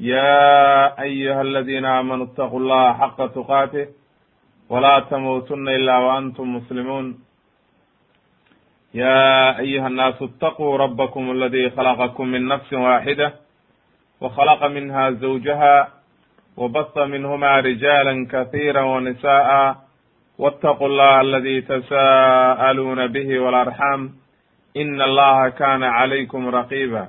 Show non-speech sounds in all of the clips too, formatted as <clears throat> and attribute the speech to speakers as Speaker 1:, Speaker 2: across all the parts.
Speaker 1: يا أيها الذين آمنوا اتقوا الله حق تقاته ولا تموتن إلا وأنتم مسلمون يا أيها الناس اتقوا ربكم الذي خلقكم من نفس واحدة وخلق منها زوجها وبث منهما رجالا كثيرا ونساء واتقوا الله الذي تساءلون به والأرحام إن الله كان عليكم رقيبا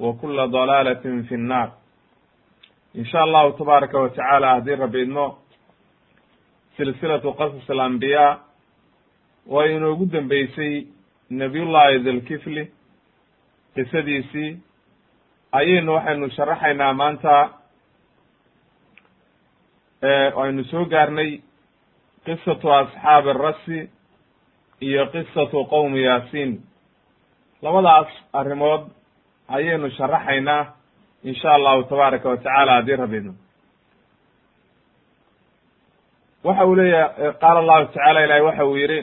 Speaker 1: wa kula dalaalatin fi nnaar insha allahu tabaaraka wa tacaala haddii rabbi idmo silsilatu qasas alambiyaa waa inoogu dambeysay nabiyullahi dilkifli qisadiisii. Ayaynu waxaynu sharaxaynaa maanta aynu soo gaarnay qisatu asxaabi arasi iyo qisatu qowmi yaasiin. Labadaas arrimood ayaynu sharaxaynaa in sha allahu tabaaraka wa tacaala haddii rabidno waxa uu leeyahay qaala allahu tacala ilahi waxa uu yihi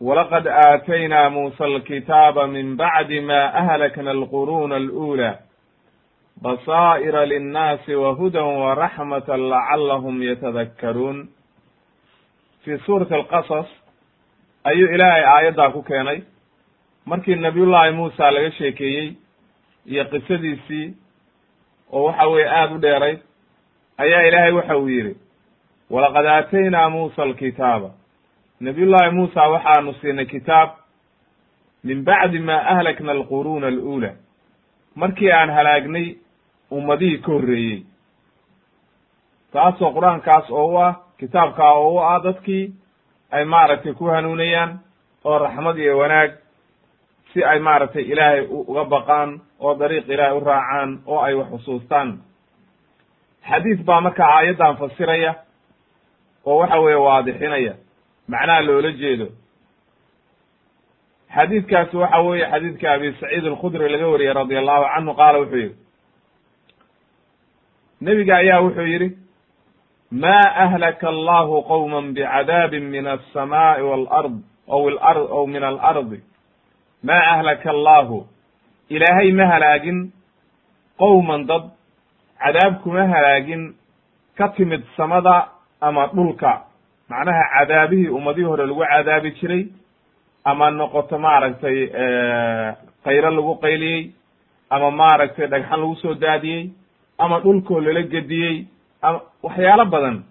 Speaker 1: walaqad aataynaa muusa alkitaaba min bacdi ma ahlakna alquruna alأulى basaa'ira linnaasi wahudan waraxmata lacalahum yatadakkaruun. Fi suurati alqasas ayuu ilaahay aayaddaa ku keenay markii nabiyullaahi muusa laga sheekeeyey iyo qisadiisii oo waxa weye aada u dheeray ayaa ilaahay waxa uu yidhi walaqad aataynaa muusa alkitaaba. Nabiyullaahi muusa waxaanu siinay kitaab min bacdi ma ahlakna alquruuna alأuulى markii aan halaagnay ummadihii ka horreeyey. Taasoo qur'aankaas oo u ah kitaabkaa oo u ah dadkii ay maaragtay ku hanuunayaan oo raxmad iyo wanaag si ay maaragtay ilaahay uga baqaan oo dariiq ilaahay u raacaan oo ay wax xusuustaan. Xadiis baa marka aayaddan fasiraya oo waxa weeye waadixinaya. Macnaha loola jeedo. Xadiidkaasi waxa weeye xadiidka abi saciid alkhudri laga wariyey radi allahu canhu qaala wuxuu yihi nebiga ayaa wuxuu yidhi ma ahlaka allahu qowma bicadaabin min alsamaai walard aw ar aw min alardi ma ahlaka allahu? Ilaahay ma halaagin. Qowman dad cadaab kuma halaagin. Ka timid samada ama dhulka. Macnaha cadaabihii ummadihii hore lagu cadaabi jiray. Ama noqoto maaragtay qayro lagu qayliyey. Ama maaragtay dhagxan lagu soo daadiyey. Ama dhulkoo lala gediyey. Ama waxyaalo badan.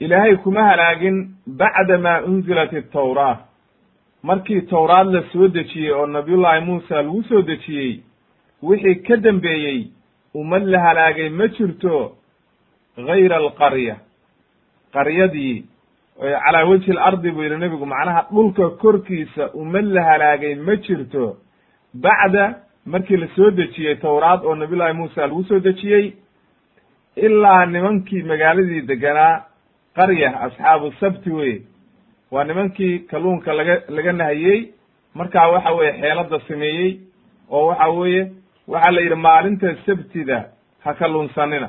Speaker 1: Ilaahay kuma halaagin bacda ma unzilat atawraa markii towraad la soo dejiyey oo nabiyullaahi muusa lagu soo dejiyey wixii ka dambeeyey ummad la halaagay ma jirto gayra alqarya. Qaryadii calaa wejhi alardi buu yihi nebigu macnaha dhulka korkiisa ummad la halaagay ma jirto. Bacda markii la soo dejiyey towraad oo nabiyullaahi muusa lagu soo dejiyey ilaa nimankii magaaladii deganaa qarya asxaabu sabti wey waa nimankii kalluunka laga laga nahiyey. Markaa waxa weeye xeelada sameeyey oo waxa weeye waxaa la yidhi maalinta sabtida ha kalluunsanina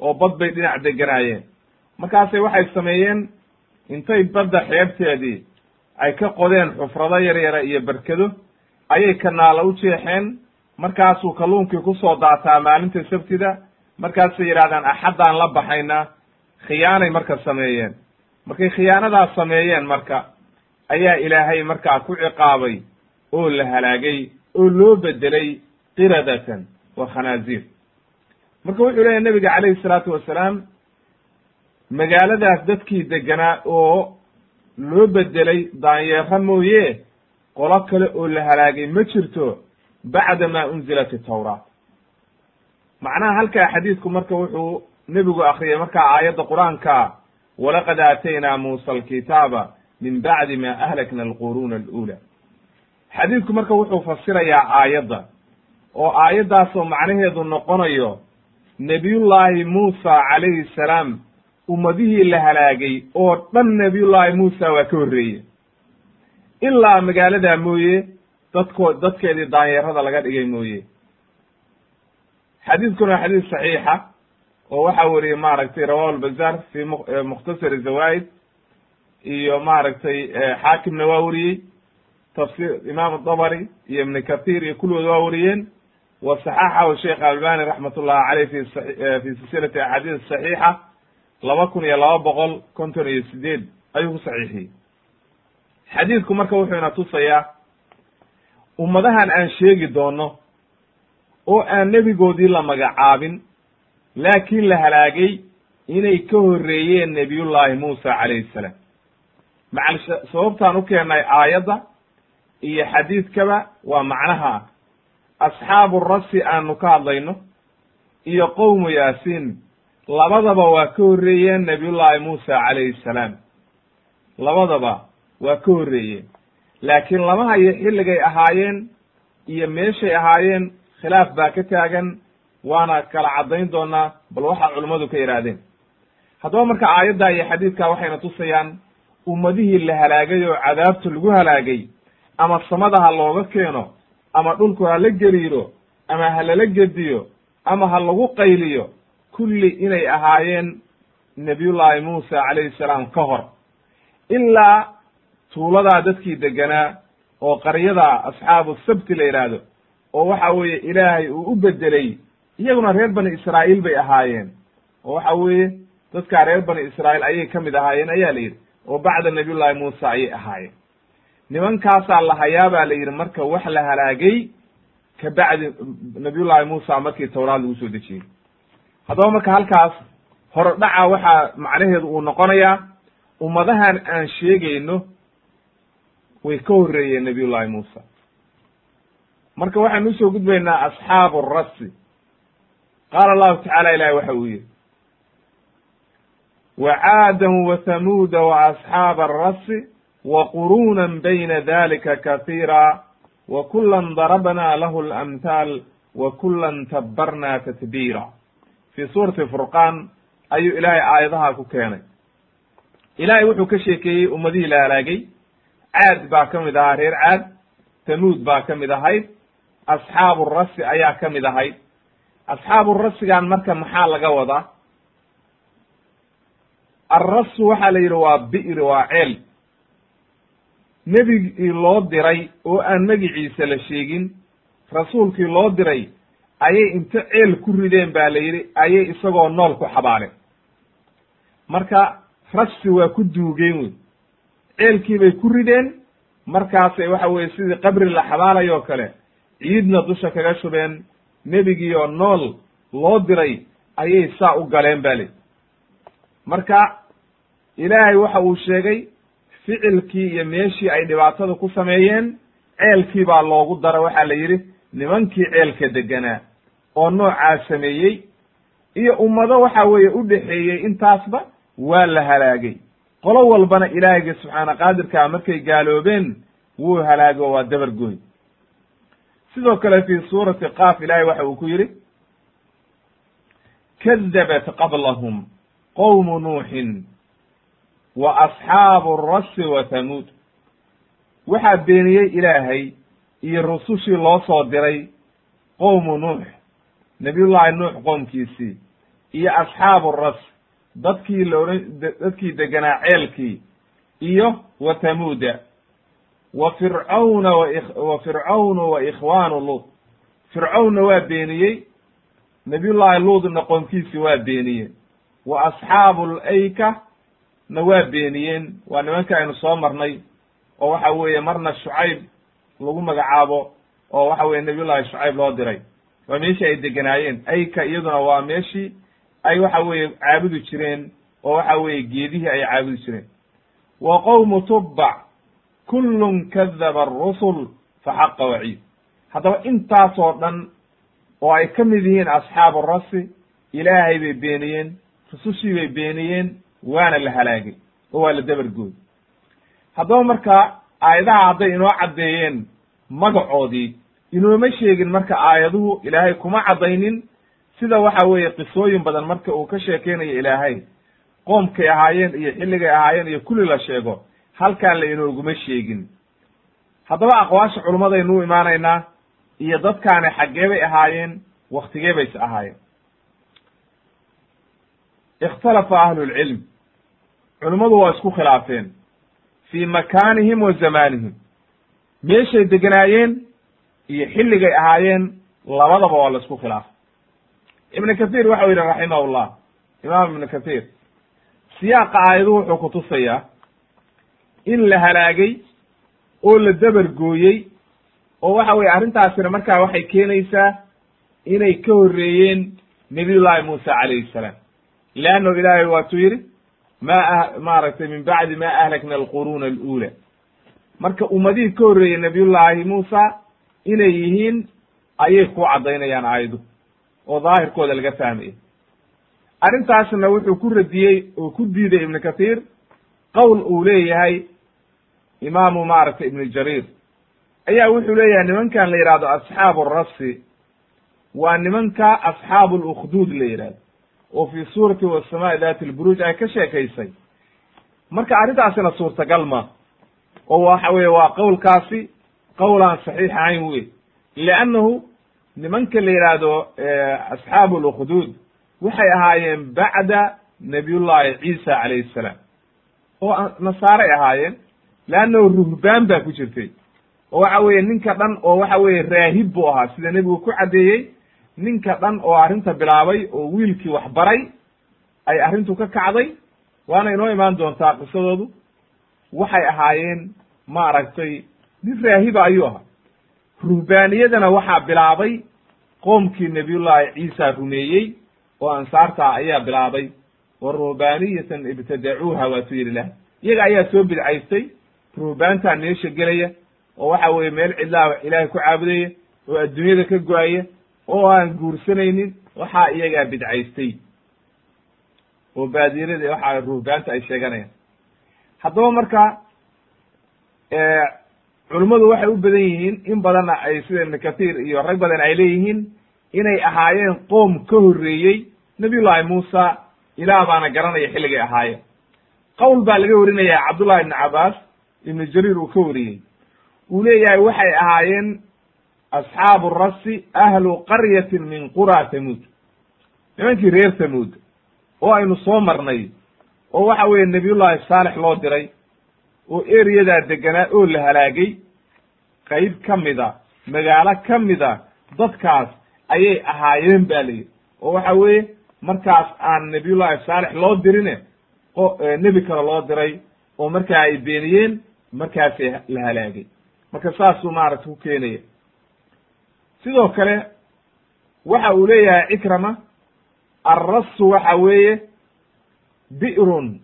Speaker 1: oo bad bay dhinac deganaayeen. Markaasay waxay sameeyeen intay badda xeebteedii ay ka qodeen xufrado yar yara iyo berkado ayay kanaala u jeexeen. Markaasuu kalluunkii ku soo daataa maalinta sabtida. Markaasay yidhahdaan axaddaan la baxaynaa khiyaanay marka sameeyeen markay khiyaanadaas sameeyeen marka ayaa ilaahay markaa ku ciqaabay oo la halaagay oo loo bedelay qiradatan wa khanaaziir marka wuxuu leeyahy nebiga calayhi salaatu wasalaam magaaladaas dadkii deganaa oo loo bedelay daanyeero mooye qolo kale oo la halaagay ma jirto bacda ma unzilat itawraat macnaha halkaa xadiidku marka wuxuu nebigu akriyay markaa aayadda qur'aanka walaqad aataynaa muusa alkitaaba min bacdi ma ahlakna alquruuna alula xadiidku marka wuxuu fasirayaa aayadda oo aayaddaasoo macnaheedu noqonayo nebiyullaahi muusa calayhi salaam ummadihii la halaagay oo dhan nebiyullaahi muusa waa ka horreeye ilaa magaaladaa mooye dadko dadkeedii daanyeerada laga dhigay mooye xadiidkuna waa xadiis saxiixa oo waxaa weriyey maaragtay rawahu lbazaar fi mukhtasari zawaid iyo maaragtay xaakimna waa weriyey tafsir imaam dabari iyo ibn kathir iyo kulligood waa weriyeen wa saxaxahu sheekh albani raxmat ullahi caleyh fi fi silsilati axaadiis saxiixa laba kun iyo laba boqol konton iyo sideed ayuu ku saxiixiyey. Xadiidku marka wuxuu ina tusayaa ummadahan aan sheegi doono oo aan nebigoodii la magacaabin laakiin la halaagay inay ka horreeyeen nebiyullaahi muusa calayhi salaam. Macal sababtaan u keennay aayadda iyo xadiidkaba waa macnaha asxaabu rasi aanu ka hadlayno iyo qowmu yaasiin labadaba waa ka horreeyeen nebiyullaahi muusa calayhi salaam. Labadaba waa ka horreeyeen. Laakiin lama hayo xilligay ahaayeen iyo meeshay ahaayeen khilaaf baa ka taagan waana kala caddayn doonaa bal waxa culummadu ka yidhaahdeen haddaba marka aayadda iyo xadiidka waxayna tusayaan ummadihii la halaagay oo cadaabta lagu halaagay ama samada ha looga keeno ama dhulku ha la geliiro ama ha lala gediyo ama ha lagu qayliyo kulli inay ahaayeen nebiyullaahi muusa calayhi salaam ka hor. Ilaa tuuladaa dadkii deganaa oo qaryada asxaabu sabti la yidhaahdo oo waxa weeye ilaahay uu u bedelay iyaguna reer bani israa'iil bay ahaayeen. Oo waxa weeye dadkaa reer bani israa'iil ayay ka mid ahaayeen ayaa la yidhi. Oo bacda nabiyullaahi muusa ayay ahaayeen. Nimankaasaa la hayaa baa la yidhi marka wax la halaagay ka bacdi nabiyullaahi muusa markii tawraad lagu soo dejiyey. Haddaba marka halkaas horodhaca waxaa macnaheedu uu noqonayaa ummadahan aan sheegayno way ka horreeyeen nabiyullaahi muusa. Marka waxaanu u soo gudbaynaa asxaabu rasi qaala allahu tacaala ilahi waxa uu yihi wacaadan wathamuuda waasxaaba arasi waquruna bayna dalika kahiira wakulan darabna lahu lamhaal wakulan tabbarna tatbiira fi suurati furqaan ayuu ilaahay aayadaha ku keenay ilaahay wuxuu ka sheekeeyey ummadihii la halaagay caad baa ka mid ahaa reer caad tamuud baa ka mid ahayd asxaabu rasi ayaa ka mid ahayd asxaabu rasigan marka maxaa laga wadaa alrasu waxaa la yidhi waa bi'ri waa ceel. Nebigii loo diray oo aan magiciisa la sheegin rasuulkii loo diray ayay inta ceel ku rideen ba la yidhi ayay isagoo nool ku xabaaleen marka rasi waa ku duugeen wey. Ceelkii bay ku rideen markaasay waxa weye sidii qabri la xabaalayoo kale ciidna dusha kaga shubeen nebigii oo nool loo diray ayay saa u galeen ba li marka ilaahay waxa uu sheegay ficilkii iyo meeshii ay dhibaatada ku sameeyeen ceelkii baa loogu dara waxaa la yidhi nimankii ceelka deganaa oo noocaa sameeyey iyo ummado waxa weeye u dhexeeyey intaasba waa la halaagay. Qolo walbana ilaahayga subxaana qaadirkaa markay gaaloobeen wuu halaago waa dabar gooy sidoo kale fi suurati qaaf ilahay waxa uu ku yidhi kadabat qablahum qowmu nuuxin wa asxaabu rasi wa tamuud waxaa beeniyey ilaahay iyo rusushii loo soo diray qowmu nuux nabiyullaahi nuux qoomkiisii iyo asxaabu ras dadkii laodhan dadkii deganaa ceelkii iyo wa tamuuda wa fircawna wa fircawnu wa ikhwaanu luud fircawnna waa beeniyey nabiyullaahi luudna qoomkiisii waa beeniyeen wa asxaabu layka na waa beeniyeen waa nimanka aynu soo marnay oo waxa weeye marna shucayb lagu magacaabo oo waxa weye nabiyullahi shucayb loo diray waa meeshii ay deganaayeen ayka iyaduna waa meeshii ay waxa weeye caabudi jireen oo waxa weeye geedihii ay caabudi jireen wa qowmu tubbac kullun kadaba arusul fa xaqa waciid. Haddaba intaasoo dhan oo ay ka mid yihiin asxaabu rasi ilaahay bay beeniyeen rusushii bay beeniyeen waana la halaagay oo waa la dabargooy haddaba marka aayadaha hadday inoo caddeeyeen magacoodii inooma sheegin marka aayaduhu ilaahay kuma caddaynin sida waxa weeye qisooyin badan marka uu ka sheekeynayo ilaahay. Qoomkay ahaayeen iyo xilligay ahaayeen iyo kulli la sheego halkaan la inooguma sheegin. Haddaba aqwaasha culummadaynu u imaanaynaa iyo dadkaani xaggee bay ahaayeen waktigee bayse ahaayeen. Ikhtalafa ahlulcilm culimmadu waa isku khilaafeen. Fii makaanihim wa zamaanihim. Meeshay deganaayeen iyo xilligay ahaayeen labadaba waa la isku khilaafay ibnu kathiir waxau yidhi raximahullah imaam ibnu kathiir siyaaqa aayaduhu wuxuu kutusayaa in la halaagay oo la dabar gooyey oo waxa weye arrintaasina markaa waxay keenaysaa inay ka horreeyeen nabiyullaahi muuse calayhi salaam. Leanno ilaahay waatuu yidhi ma maaragtay min bacdi ma ahlakna alquruuna alula marka ummadihii ka horreeyey nabiyullaahi muusa inay yihiin ayay ku caddaynayaan aayadu oo daahirkooda laga fahmaya arrintaasna wuxuu ku radiyey oo ku diiday ibnu kathiir qowl uu leeyahay imaamu maaragtay ibnu jariir. Ayaa wuxuu leeyahay nimankan la yidhahdo asxaabu rasi waa nimanka asxaabu lukhduud la yidhahdo oo fi suurati wasamaai dati lburuuj ay ka sheekaysay. Marka arrintaasina suurtagal ma oo waxa weye waa qowlkaasi qowlaan saxiix ahayn wey liannahu nimanka la yidhaahdo asxaabu lukhduud waxay ahaayeen bacda nabiyullahi ciisa calayhi salaam oo nasaaray ahaayeen leannahu ruhbaan baa ku jirtay oo waxa weeye ninka dhan oo waxa weeye raahib buu ahaa sida nebigu ku caddeeyey ninka dhan oo arrinta bilaabay oo wiilkii wax baray ay arrintu ka kacday waana inoo imaan doontaa qisadoodu waxay ahaayeen maaragtay nin raahiba ayuu ahaa ruhbaaniyadana waxaa bilaabay qoomkii nabiyullaahi ciisa rumeeyey oo ansaartaa ayaa bilaabay wa ruhbaaniyatan ibtadacuuha waatuu yidhi lah iyaga ayaa soo bidcaystay ruhbaantaa meesha gelaya oo waxa weeye meel cidlaa ilaahay ku caabudaya oo adduunyada ka go'aya oo aan guursanaynin waxaa iyagaa bidcaystay. Oo baadiyarada waxa ruhbaanta ay sheeganayaan. Haddaba marka culimmadu waxay u badan yihiin in badanna ay sida ibnu kathiir iyo rag badan ay leeyihiin inay ahaayeen qoom ka horreeyey nabiyullaahi muusa ilaah baana garanaya xilligay ahaayeen. Qowl baa laga warinaya cabdullahi ibnu cabaas ibnu jariir uu ka wariyey. Uu leeyahay waxay ahaayeen asxaabu rasi ahlu qaryatin min qura tamuud nimankii reer tamuud oo aynu soo marnay oo waxa weeye nabiyullaahi saalex loo diray oo eriyadaa deganaa oo la halaagay qayb ka mida magaalo ka mida dadkaas ayay ahaayeen ba la yidhi. Oo waxa weeye markaas aan nabiyullaahi saalex loo dirine o nebi kale loo diray oo markaa ay beeniyeen markaasay la halaagay. Marka saasuu maaragta ku keenaya sidoo kale waxa uu leeyahay cikrama alrasu waxa weeye bi'run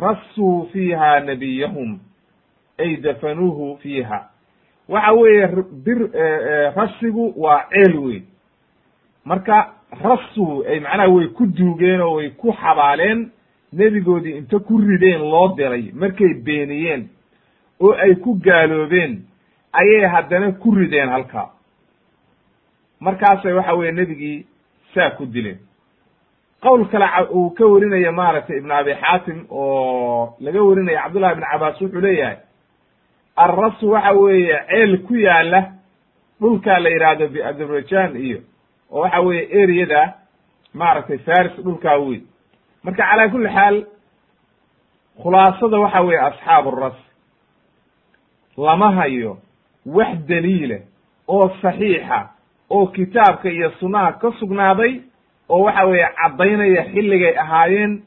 Speaker 1: rasuu fiiha nabiyahum ay dafanuuhu fiiha. Waxa weeye bir rasigu waa ceel weyn. Marka rasu ay macnaha way ku duugeen oo way ku xabaaleen nebigoodii inta ku rideen loo diray markay beeniyeen oo ay ku gaaloobeen ayay haddana ku rideen halkaa. Markaasay waxa weye nebigii saa ku dileen. Qowl kale uu ka warinaya maaragtay ibnu abi xaatim oo laga warinaya cabdullahi ibn cabaas wuxuu leeyahay alrasu waxa weeye ceel ku yaalla dhulkaa la yidhaahdo biazerbaijan iyo oo waxa weeye ereyada maaragtay faris dhulkaa weyn marka calaa kulli xaal khulaasada waxa weeye asxaabu ras lama hayo wax daliila oo saxiixa oo kitaabka iyo sunnaha ka sugnaaday oo waxa weeye caddaynaya xilligay ahaayeen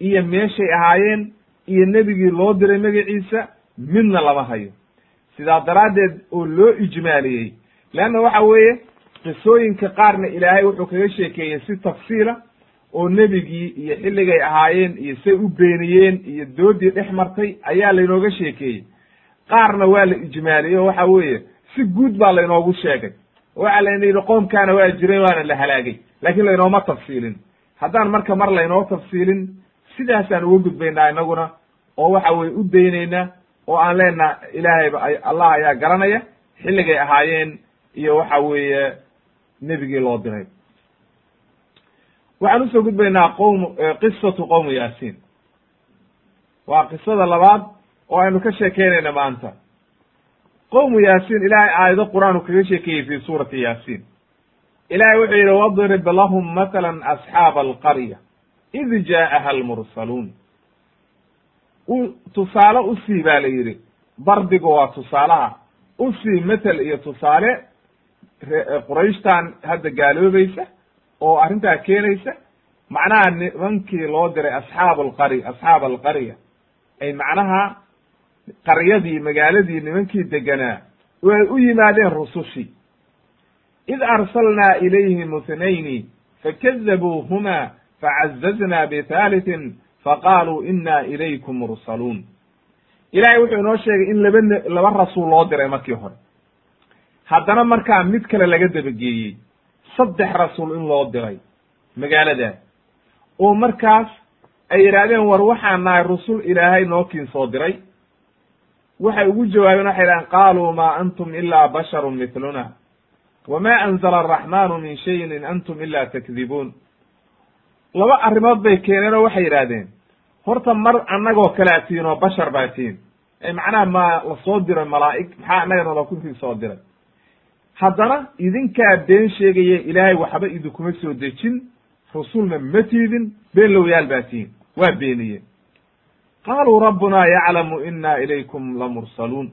Speaker 1: iyo meeshay ahaayeen iyo nebigii loo diray magaciisa midna lama hayo. Sidaa daraaddeed oo loo ijmaaliyey leanna waxa weeye qisooyinka qaarna ilaahay wuxuu kaga sheekeeyey si tafsiila oo nebigii iyo xilligay ahaayeen iyo say u beeniyeen iyo doodii dhex martay ayaa laynooga sheekeeyey. Qaarna waa la ijmaaliyey oo waxa weeye si guud baa laynoogu sheegay. Waxaa layna yidhi qoomkaana waa jireen waana la halaagay laakiin laynooma tafsiilin. Haddaan marka mar laynoo tafsiilin sidaasaan uga gudbaynaa inaguna oo waxa weye u daynaynaa oo aan leenaha ilaahayba allah ayaa garanaya xilligay ahaayeen iyo waxa weeye nebigii loo diray waxaan u soo gudbaynaa qowm qisatu qowmu yaasiin. Waa qisada labaad oo aynu ka sheekeynayna maanta. Qowmu yaasiin ilaahay aayado qur'aan uu kaga sheekeeyey fi suurati yaasiin. Ilahay wuxuu yidhi wadrib lahum matala asxaaba alqarya id jaa'aha almursaluun. U tusaale u sii baa la yidhi. Dardigu waa tusaalaha u sii matel iyo tusaale qurayshtan hadda gaaloobaysa oo arrintaa keenaysa macnaha nimankii loo diray asxaabu alqari asxaab alqarya ay macnaha qaryadii magaaladii nimankii deganaa way u yimaadeen rusushii id arsalnaa ilayhim ithnayni fakadabuuhuma facazazna bithalitin faqaaluu ina ilaykum mursaluun ilahay wuxuu inoo sheegay in laba laba rasuul loo diray markii hore. Haddana markaa mid kale laga dabageeyey saddex rasuul in loo diray magaaladaas oo markaas ay yidhaahdeen war waxaan nahay rusul ilaahay noo kiin soo diray. Waxay ugu jawaabeen waxay yidhahdeen qaaluu maa antum ilaa basharun mithluna wama anzala araxmanu min shayin in antum ila takdibuun. Laba arrimood bay keeneen oo waxay yidhaahdeen horta mar annagoo kalea tihin oo bashar baa tihin ee macnaha ma la soo diray malaa'ig maxaa annagana lakuntii soo diray haddana idinkaa been sheegaya ilaahay waxba idinkuma soo dejin rusulna ma tiidin been lowyaal baa tihin waa beeniyeen. Qaaluu rabbunaa yaclamu ina ilaykum lamursaluun.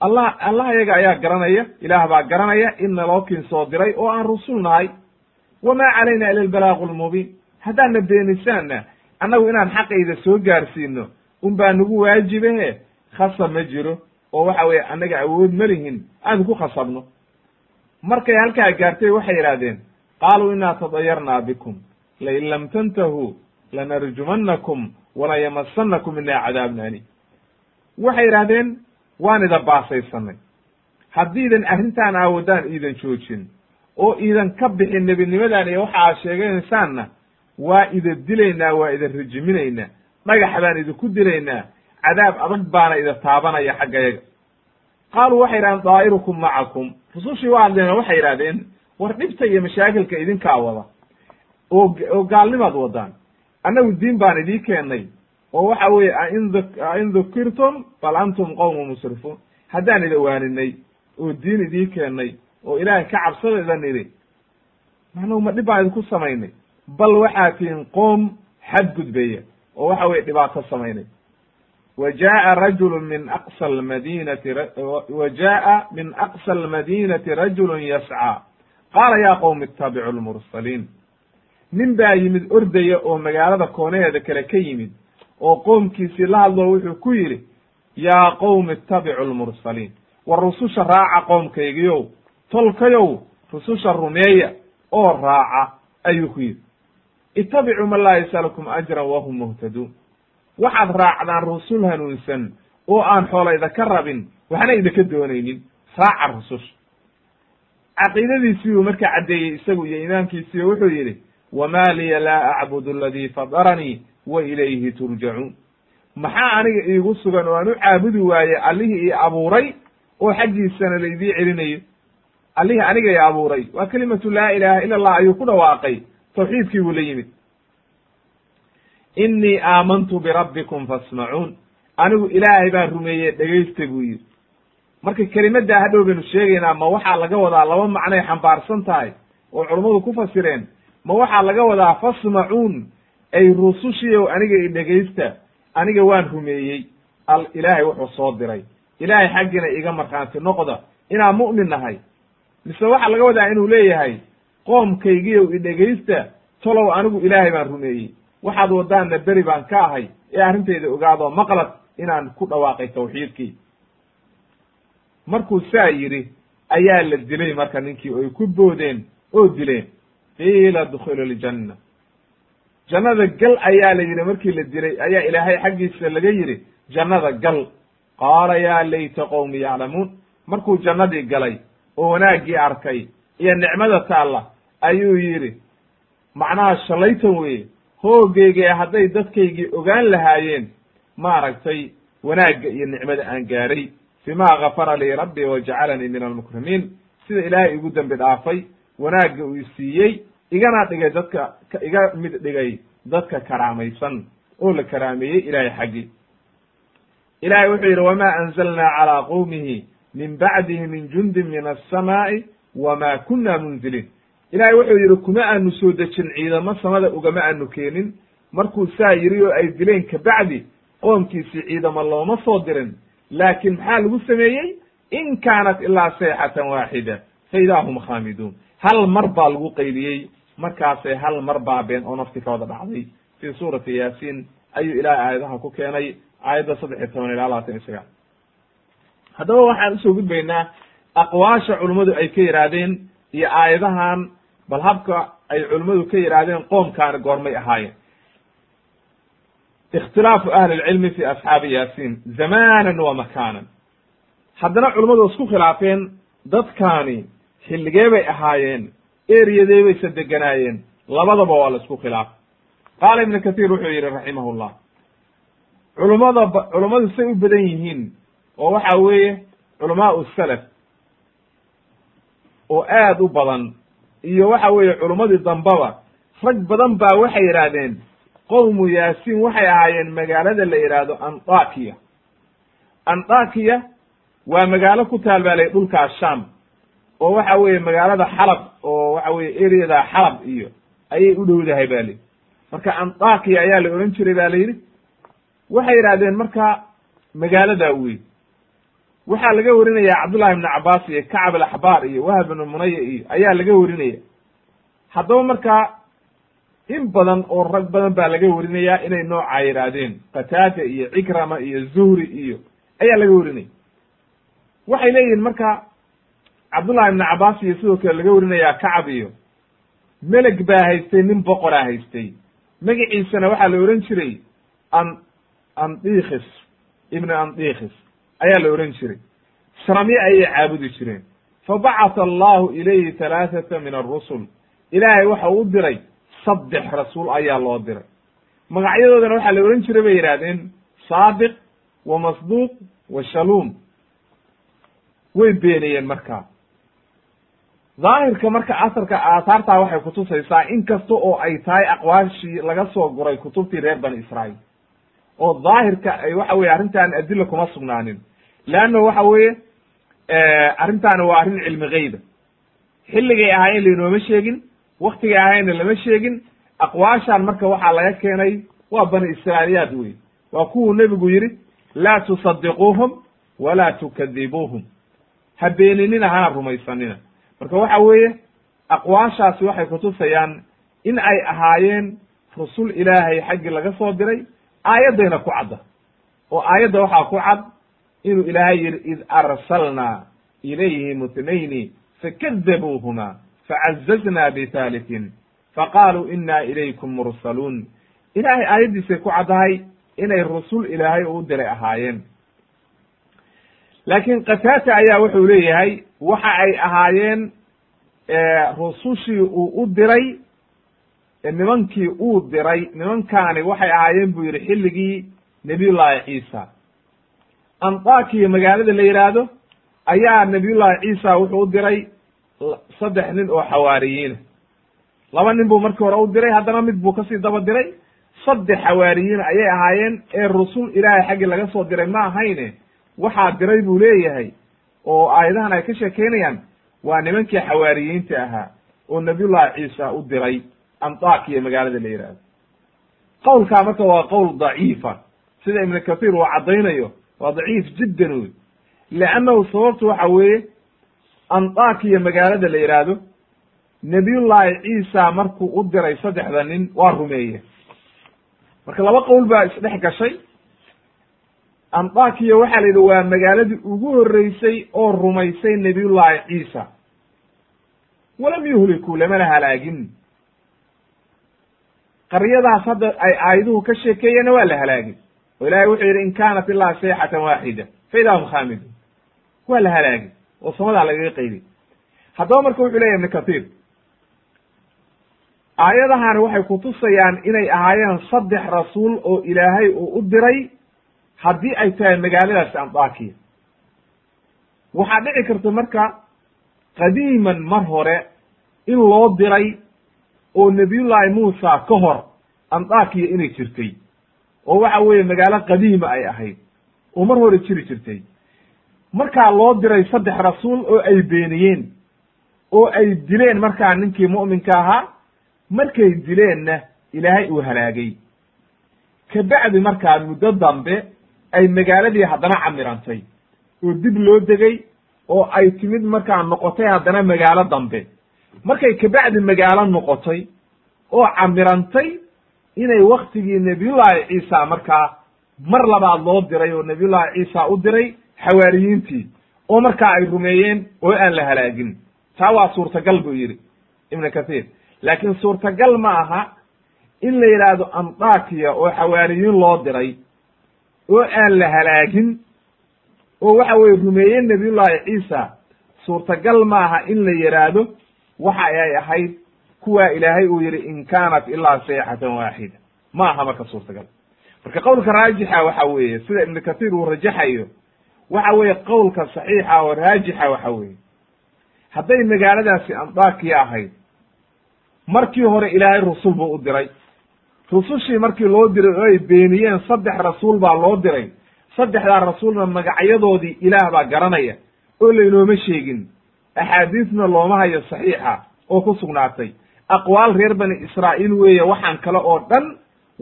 Speaker 1: Allah allah iyaga ayaa garanaya ilaah baa garanaya in naloo kiin soo diray oo aan rusul nahay wamaa calayna ila albalaaqu lmubiin haddaadna beenisaanna annagu inaan xaqayda soo gaarsiino un baa nagu waajibahe khasa ma jiro oo waxa weeye annaga awood ma lihin aan ku khasabno. Markay halkaa gaartay waxay yidhahdeen qaaluu inaa tadayarnaa bikum lain lam tantahuu lanarjumannakum walayamasanakum minaa cadaabun alim waxay yidhahdeen waan ida baasaysanay. Haddiidan arrintaan aawadaan iidan joojin oo iidan ka bixin nebinimadan iyo waxa aad sheeganaysaanna waa ida dilaynaa waa ida rijiminaynaa dhagax baan idinku dilaynaa cadaab adag baana ida taabanaya xaggayaga qaaluu waxay yidhahdeen daa'irukum macakum. Rusushii waa hadleen waxay yidhahdeen war dhibta iyo mashaakilka idinkaa wada. Oo oo gaalnimaad wadaan. Annagu diin baan idii keennay oo waxa weeye ain dukirtum bal antum qowmu musrifuun. Haddaan ida waaninay oo diin idii keennay oo ilaahay ka cabsada idan idhi macnuhu ma dhib baan idinku samaynay bal waxaa tihin qoom xadgudbeeya oo waxa weye dhibaato samaynay wjaa rajulu min aqsa almadinati wa min aqsa almadinati rajulu yascaa qaala ya qowmi itaabicu lmursaliin nin baa yimid ordaya oo magaalada koonaheeda kale ka yimid. oo qoomkiisii la hadloo wuxuu ku yidhi yaa qowmi itabicu lmursaliin. War rususha raaca qoomkaygiyow tolkayow rususha rumeeya oo raaca ayuu ku yidhi. Itabicuu man laa yas'alukum ajran wahum muhtaduun waxaad raacdaan rusul hanuunsan oo aan xoolayda ka rabin waxna idinka doonaynin. Raaca rususha caqiidadiisii uu markaa caddeeyey isagu iyo imaamkiisiiyo wuxuu yidhi wama liya laa acbudu aladii fadaranii wa ilayhi turjacuun maxaa aniga iigu sugan oo aan u caabudi waaye allihii ii abuuray oo xaggiisana laydii celinayo? Allihii aniga i abuuray. Waa kelimatu laa ilaha ila allah ayuu ku dhawaaqay. Tawxiidkii buu la yimid innii aamantu birabbikum fasmacuun anigu ilaahay baan rumeeyey dhegaysta buu yidhi. Marka kelimaddaa hadhow baynu sheegaynaa ma waxaa laga wadaa laba macnay xambaarsan tahay oo culummadu ku fasireen? Ma waxaa laga wadaa fasmacuun ay rusushiiow aniga i dhegaysta aniga waan rumeeyey. Al ilaahay wuxuu soo diray. Ilaahay xaggiina iga markhaanti noqda inaan mu'min nahay. Mise waxaa laga wadaa inuu leeyahay qoomkaygiiow i dhegaysta tolow anigu ilaahay baan rumeeyey waxaad wadaanna beri baan ka ahay ee arrintayda ogaadoo maqlad inaan ku dhawaaqay tawxiidkii. Markuu saa yidhi ayaa la dilay marka ninkii oy ku boodeen oo dileen qiila dkhulu ljanna jannada gal ayaa la yidhi markii la dilay ayaa ilaahay xaggiisa laga yidhi jannada gal. Qaala yaa layta qowmi yaclamuun. Markuu jannadii galay oo wanaaggii arkay iyo nicmada taalla ayuu yidhi macnaha shalaytan weeye hoogeyga hadday dadkaygii ogaan lahaayeen maaragtay wanaagga iyo nicmada aan gaaray. Bima gafara lii rabbi wajacalanii min almukrimiin. Sida ilaahay igu dembi dhaafay wanaagga uu siiyey igana dhigay dadka iga mid dhigay dadka karaamaysan oo la karaameeyey ilaahay xaggii. Ilahay wuxuu yidhi wama anzalnaa calaa qowmihi min bacdihi min jundin min alsamaa'i wama kuna munziliin ilahay wuxuu yidhi kuma aanu soo dejin ciidamo samada ugama aanu keenin. Markuu saa yidhi oo ay dileen kabacdi qoomkiisii ciidamo looma soo dirin. Laakiin maxaa lagu sameeyey? In kaanat ilaa sayxatan waaxida. Fa idaa hum khaamiduun. Hal mar baa lagu qaydiyey markaasay hal mar baabeen oo nafti ka dhacday. Fii suurati yaasiin ayuu ilahay aayadaha ku keenay aayadda saddex iyo toban ilaa labaatan iyo sagaal. Haddaba waxaan u soo gudbaynaa aqwaasha culummadu ay ka yidhaahdeen iyo aayadahan bal habka ay culimmadu ka yidhaahdeen qoomkaani goormay ahaayeen. Ikhtilaafu ahli lcilmi fi asxaabi yaasiin zamanan wa makaanan. Haddana culummadu isku khilaafeen dadkaani xilligee bay ahaayeen eriyadee bayse deganaayeen labadaba waa la isku khilaafay qaala ibnu kathiir wuxuu yidhi raximahullah culummada culummadu say u badan yihiin oo waxa weeye culamaau salaf oo aad u badan iyo waxa weeye culummadii dambaba rag badan baa waxay yidhaahdeen qowmu yaasiin waxay ahaayeen magaalada la yidhaahdo antakiya antakiya waa magaalo ku taal baa la dhulkaa sham oo waxa weeye magaalada xalab oo waxa weye ereada xalab iyo ayay u dhowdahay ba li marka antakiya ayaa la odhan jiray ba la yidhi waxay yidhahdeen marka magaaladaa wey waxaa laga warinaya cabdullahi ibnu cabaas iyo kacab alaxbaar iyo wahab ibnu munaya iyo ayaa laga warinaya. Haddaba markaa in badan oo rag badan baa laga warinayaa inay noocaa yidhaahdeen qataada iyo cikrama iyo zuhri iyo ayaa laga warinaya. Waxay leeyihiin marka cabdullahi ibnu cabaas iyo sidoo kale laga warinayaa kacab iyo meleg baa haystay nin boqoraa haystay. Magaciisana waxaa la ohan jiray an andikis ibnu andikis ayaa la ohan jiray. Sramye ayay caabudi jireen. Fabacata allahu ilayhi halaathata min arusul ilaahay waxa u diray saddex rasuul ayaa loo diray. Magacyadoodana waxaa la ohan jiray bay yidhahdeen saadiq wa masduuq wa shaluum. Way beenayeen markaa daahirka marka asarka aahaartaa waxay kutusaysaa in kasta oo ay tahay aqwaashii laga soo guray kutubtii reer bani israa'iil. Oo daahirka ay waxa weye arrintan adila kuma sugnaanin leanno waxa weeye arrintaani waa arrin cilmi geyba xilligay ahaayeen lainooma sheegin waktigay ahaynna lama sheegin aqwaashan marka waxaa laga keenay waa bani israailiyaad wey waa kuwuu nebigu yidhi laa tusadiquuhum walaa tukadibuuhum. Ha beeninina hana rumaysanina. Marka waxa weeye aqwaashaasi waxay kutusayaan in ay ahaayeen rusul ilaahay xaggii laga soo diray aayaddayna ku cadda. Oo aayadda waxaa ku cad inuu ilaahay yidhi id arsalnaa ilayhim itnayni fakadabuuhuma facazazna bithalitin faqaaluu ina ilaykum mursaluun. Ilaahay aayaddiisay ku caddahay inay rusul ilaahay u diray ahaayeen. Laakiin qataata ayaa wuxuu leeyahay waxa ay ahaayeen rusushii uu u diray nimankii uu diray nimankaani waxay ahaayeen buu yidhi xilligii nabiyullaahi ciisa antakiya magaalada la yidhaahdo ayaa nabiyullaahi ciisa wuxuu u diray saddex nin oo xawaariyiina laba nin buu markii hore u diray haddana mid buu ka sii daba diray. Saddex xawaariyiin ayay ahaayeen ee rusul ilaahay xaggii laga soo diray ma ahayne waxaa diray buu leeyahay oo aayadahan ay ka sheekeynayaan waa nimankii xawaariyiinta ahaa oo nabiyullahi ciisa u diray. Antakiya magaalada la yihahdo qowlkaa marka waa qowl daciifa. Sida ibnu kathiir uu caddaynayo waa daciif jiddan wey leannahu sababtu waxa weeye antakiya magaalada la yidhaahdo nabiyullaahi ciisa markuu u diray saddexda nin waa rumeeye marka laba qowl baa isdhex gashay. Antakiya waxaa la yidhi waa magaaladii ugu horreysay oo rumaysay nebiyullaahi ciisa. Walam yuhliku lamana halaagin. Qaryadaas hadda ay aayaduhu ka sheekeeyeenna waa la halaagin oo ilahay wuxuu yidhi in kaanat ilaa sayxatan waaxida. Fa idaa hum khaamidun. Waa la halaagin oo samadaa lagaga qayday haddaba marka wuxuu leyahy ibnu kathiir aayadahani waxay kutusayaan inay ahaayeen saddex rasuul oo ilaahay uu u diray haddii ay tahay magaaladaasi antakiya waxaa dhici karta marka qadiiman mar hore in loo diray oo nebiyullaahi muusa ka hor antakiya inay jirtay oo waxa weeye magaalo qadiima ay ahayd oo mar hore jiri jirtay. Markaa loo diray saddex rasuul oo ay beeniyeen oo ay dileen markaa ninkii mu'minka ahaa markay dileenna ilaahay uu halaagay. Kabacdi markaa muddo dambe ay magaaladii haddana camirantay oo dib loo degay oo ay timid markaa noqotay haddana magaalo dambe. Markay kabacdi magaalo noqotay oo camirantay inay waktigii nebiyullaahi ciisa markaa mar labaad loo diray oo nebiyullaahi ciisa u diray xawaariyiintii oo markaa ay rumeeyeen oo aan la halaagin. Taa waa suurtagal buu yidhi ibnu kathiir laakiin suurtagal ma aha in la yidhaahdo antakiya oo xawaariyiin loo diray oo aan la halaagin oo waxa weye rumeeyeen nebiyullaahi ciisa. Suurtagal ma aha in la yidhaahdo waxa ay ahayd kuwaa ilaahay uu yidhi in kaanat ilaa sayxatan waaxida. Ma aha marka suurtagal. Marka qowlka raajixa waxa weeye sida ibnu kathiir uu rajaxayo waxa weeye qowlka saxiixa oo raajixa waxa weeye. Hadday magaaladaasi antakiya ahayd markii hore ilaahay rusul buu u diray. Rusushii markii loo diray oo ay beeniyeen saddex rasuul baa loo diray. Saddexdaa rasuulna magacyadoodii ilaah baa garanaya oo laynooma sheegin. Axaadiisna looma hayo saxiixa oo ku sugnaatay aqwaal reer bani israa'iil weeye waxaan kale oo dhan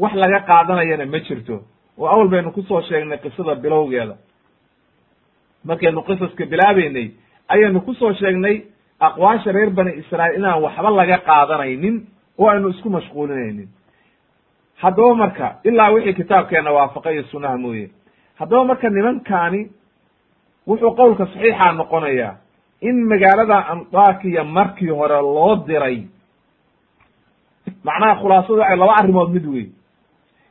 Speaker 1: wax laga qaadanayana ma jirto. Oo awal baynu ku soo sheegnay qisada bilowgeeda. Markaynu qisaska bilaabeynay ayaynu ku soo sheegnay aqwaasha reer bani israa'iil inaan waxba laga qaadanaynin oo aynu isku mashquulinaynin. Haddaba marka ilaa wixii kitaabkeena waafaqay iyo sunnaha mooye. Haddaba marka nimankaani wuxuu qowlka saxiixa noqonayaa in magaalada antakiya markii hore loo diray macnaha khulaasadu waxay laba arrimood mid wey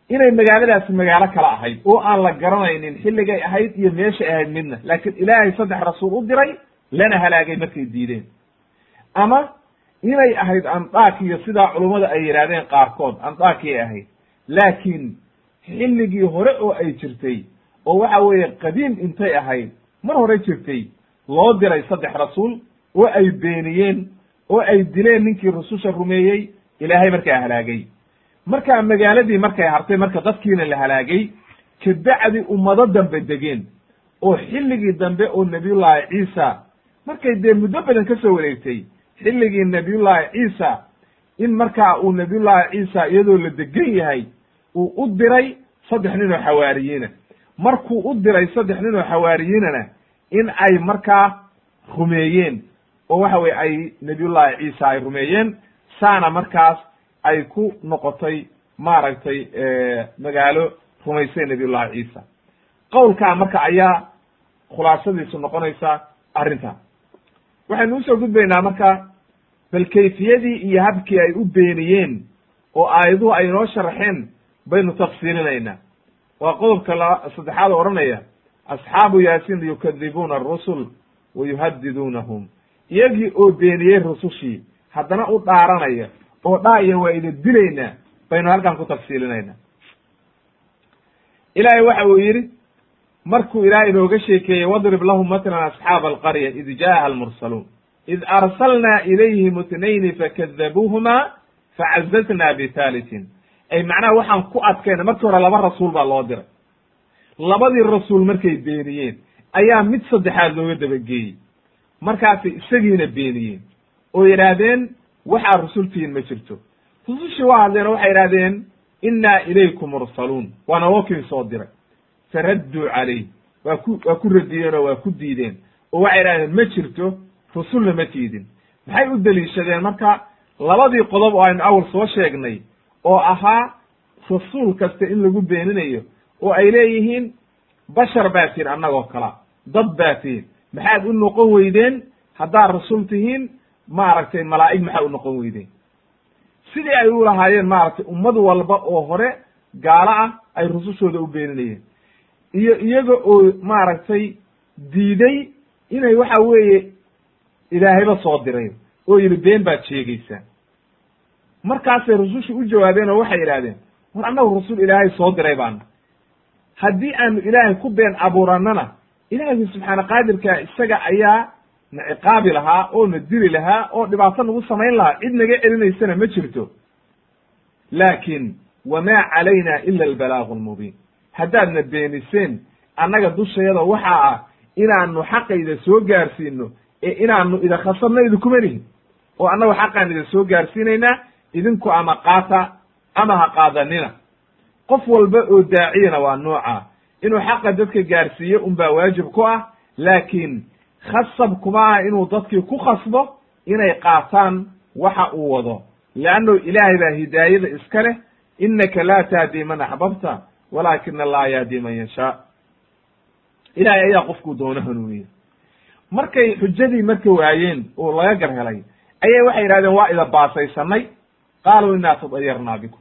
Speaker 1: inay magaaladaasi magaalo kale ahayd oo aan la garanaynin xilligay ahayd iyo meeshay ahayd midna. Laakiin ilaahay saddex rasuul u diray lana halaagay markay diideen. Ama inay ahayd antakiya sidaa culummada ay yidhahdeen qaarkood antakiyay ahayd. Laakiin xilligii hore oo ay jirtay oo waxa weeye qadiim intay ahayd mar hore jirtay loo diray saddex rasuul oo ay beeniyeen oo ay dileen ninkii rususha rumeeyey ilaahay markaa halaagay markaa magaaladii markay hartay marka dadkiina la halaagay kabacdi ummado dambe degeen oo xilligii dambe oo nebiyullaahi ciisa markay dee muddo badan ka soo wareegtay xilligii nebiyullaahi ciisa in markaa uu nebiyullaahi ciisa iyadoo la degan yahay uu u diray saddex nin oo xawaariyiina. Markuu u diray saddex nin oo xawaariyiinana in ay markaa rumeeyeen oo waxa weye ay nebiyullaahi ciisa ay rumeeyeen saana markaas ay ku noqotay maaragtay magaalo rumaysay nebiyullahi ciisa. Qowlkaa marka ayaa khulaasadiisu noqonaysa arrinta waxaynu u soo gudbaynaa marka bal kayfiyadii iyo habkii ay u beeniyeen oo aayaduhu ay inoo sharaxeen baynu tafsiilinaynaa waa qodobka la saddexaad odhanaya asxaabu yaasin yukadibuuna arusul wa yuhadiduunahum iyagii oo beeniyey rusushii haddana u dhaaranaya oo dhaaya waa ina dilaynaa baynu halkan ku tafsiilinayna. Ilaahay waxa uu yidhi markuu ilaah inooga sheekeeyey wadrib lahum matlan asxaaba alqarya id jaaha almursaluun. Id arsalnaa ilayhim itnayni fakadabuuhuma facazazna bithalitin ay macnaha waxaan ku adkayna markii hore laba rasuul baa loo diray. Labadii rasuul markay beeniyeen ayaa mid saddexaad looga dabageeyey. Markaasay isagiina beeniyeen oo yidhaahdeen waxaa rusultihiin ma jirto. Rusushii waa hadleen oo waxay yidhahdeen innaa ilaykum mursaluun. Waana wokin soo diray. Faradduu calayh waa ku waa ku radiyeen oo waa ku diideen. Oo waxay yidhahdeen ma jirto rusulna ma tiidin. Maxay u deliishadeen marka? Labadii qodob oo aynu awal soo sheegnay oo ahaa rasuul kasta in lagu beeninayo oo ay leeyihiin bashar baa tihin annagoo kala dad baa tihin. Maxaad u noqon weydeen haddaad rasul tihiin maaragtay malaa'ig maxaa u noqon weydeen. Sidii ay u lahaayeen maaragtay ummad walba oo hore gaalo ah ay rusushooda u beeninayeen. Iyo iyaga oo maaragtay diiday inay waxa weeye ilaahayba soo diray oo yidhi been baad sheegaysaa markaasay rusushu u jawaabeen oo waxay idhahdeen war annagu rasul ilaahay soo diray baana. Haddii aanu ilaahay ku been abuurannana ilaahay subxaana qaadirka isaga ayaa na ciqaabi lahaa oo na dili lahaa oo dhibaato nagu samayn lahaa cid naga celinaysana ma jirto. Laakiin wamaa calayna ila albalaagu lmubiin haddaadna beeniseen annaga dushayada waxaa ah inaanu xaqayda soo gaarsiino ee inaanu ida khasabna idinkuma nihin oo annagu xaqaan ida soo gaarsiinaynaa idinku ama qaata ama ha qaadanina. Qof walba oo daaciyana waa nooca. Inuu xaqa dadka gaarsiiyo unbaa waajib ku ah laakiin khasab kuma ah inuu dadkii ku khasbo inay qaataan waxa uu wado. Leanno ilaahay baa hidaayada iska leh innaka laa tahdi man axbabta walaakina allaha yahdi man yashaa. Ilahay ayaa qofkuu doono hanuuniya markay xujadii marka waayeen oo laga gar helay ayay waxay yidhahdeen waa ida baasaysanay. Qaaluu inaa tadayarnaa bikum.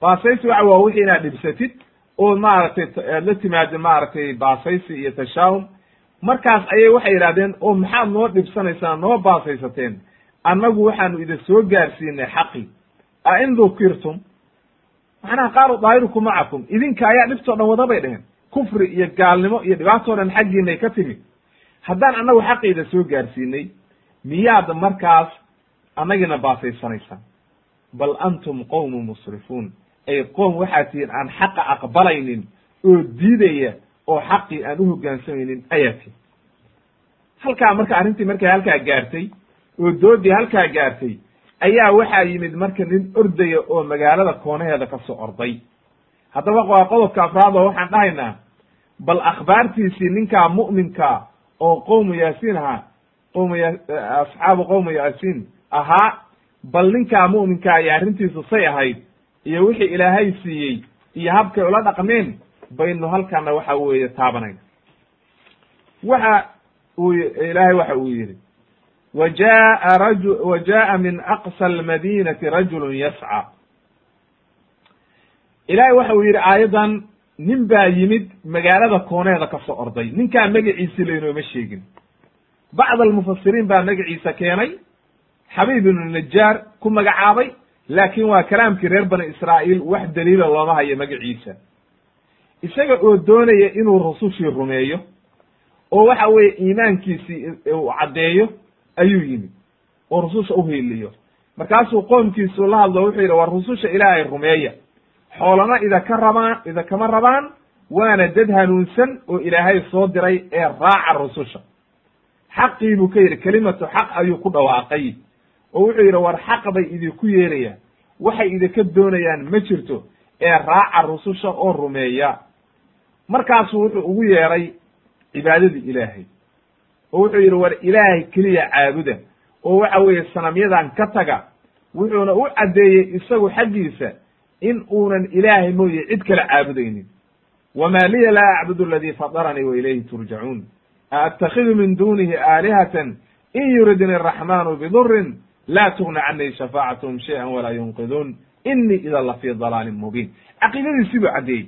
Speaker 1: Baasaysi waxa waa wixii inaad dhibsatid oo maaragtay aad la timaado maaragtay baasaysi iyo tashaahum markaas ayay waxay yidhahdeen oo maxaad noo dhibsanaysaan noo baasaysateen annagu waxaanu idin soo gaarsiinay xaqi. A in dukirtum. Macnaha qaalu daahirukum macakum idinka ayaa dhibtoo dhan wada bay dheheen kufri iyo gaalnimo iyo dhibaatoo dhan xaggiinay ka timid haddaan annagu xaqiida soo gaarsiinay miyaad markaas annagina baasaysanaysaan bal antum qowmu musrifuun. Ay qoom waxaad tihiin aan xaqa aqbalaynin oo diidaya oo xaqii aan u hoggaansamaynin ayaa tihin halkaa marka arrintii markay halkaa gaartay oo doodii halkaa gaartay ayaa waxaa yimid marka nin ordaya oo magaalada koonaheeda ka soo orday. Haddaba waa qodobka afraad oo waxaan dhahaynaa bal akhbaartiisii ninkaa mu'minkaa oo qowmu yaasiin ahaa qowmu ya asxaabu qowmu yaasiin ahaa bal ninkaa mu'minkaa iyo arrintiisu say ahayd iyo wixii ilaahay siiyey iyo habkay ula dhaqmeen baynu halkana waxa weeye taabanayna waxa uu ilaahay waxa uu yidhi wa jaa raju wa min aqsa almadinati rajulun yascى ilaahay waxa uu yidhi aayaddan nin baa yimid magaalada kooneeda ka soo orday. Ninkaa magaciisi laynooma sheegin. Bacd almufasiriin baa magaciisa keenay xabiib ibnu najaar ku magacaabay laakiin waa kalaamkii reer bani israa'iil wax daliila looma hayo magaciisa isaga oo doonaya inuu rusushii rumeeyo oo waxa weeye iimaankiisii uu caddeeyo ayuu yimid oo rususha uhiiliyo markaasuu qoomkiisu la hadlo wuxuu yidhi war rususha ilaahay rumeeya. Xoolana idaka rabaan idakama rabaan waana dad hanuunsan oo ilaahay soo diray ee raaca rususha. Xaqii buu ka yidhi kelimatu xaq ayuu ku dhawaaqay. Oo wuxuu yidhi war xaq bay idinku yeerayaan waxay idinka doonayaan ma jirto ee raaca rususha oo rumeeya markaasuu wuxuu ugu yeeray cibaadadii ilaahay. Oo wuxuu yidhi war ilaahay keliya caabuda. Oo waxa weeye sanamyadan ka taga wuxuuna u caddeeyey isagu xaggiisa in uunan ilaahay mooye cid kale caabudaynin. Wma liya laa acbudu aladii fadaranii wa ilayhi turjacuun. Aattakhidu min dunihi aalihatan? In yuridni araxmanu bidurin laa tugni canii shafaacatuhum shayئa walaa yunqiduun inii idan la fii dalaalin mubiin. Caqiidadiisi buu caddeeyey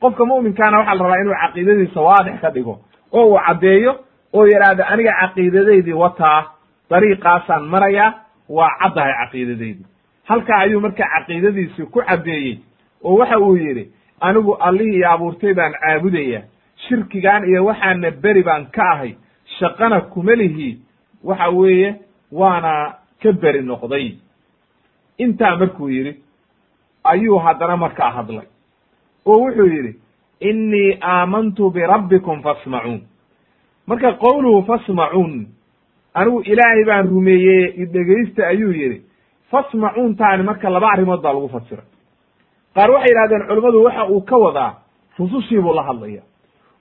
Speaker 1: qofka mu'minkaana waxaa la rabaa inuu caqiidadiisa waadix ka dhigo oo uu caddeeyo oo yidhaahdo aniga caqiidadaydii wataa dariiqaasaan marayaa waa caddahay caqiidadaydii halkaa ayuu marka caqiidadiisii ku caddeeyey oo waxa uu yidhi anigu allihii abuurtay baan caabudaya shirkigan iyo waxaana beri baan ka ahay shaqana kuma lihi. Waxa weeye waana ka beri noqday. Intaa markuu yidhi ayuu haddana markaa hadlay oo wuxuu yidhi innii aamantu birabbikum fasmacuun marka qowluhu fasmacuun anigu ilaahay baan rumeeyey idhegaysta ayuu yidhi fasmacuun taani marka laba arrimood baa lagu fasiray qaar waxay yidhahdeen culimmadu waxa uu ka wadaa rusushii buu la hadlaya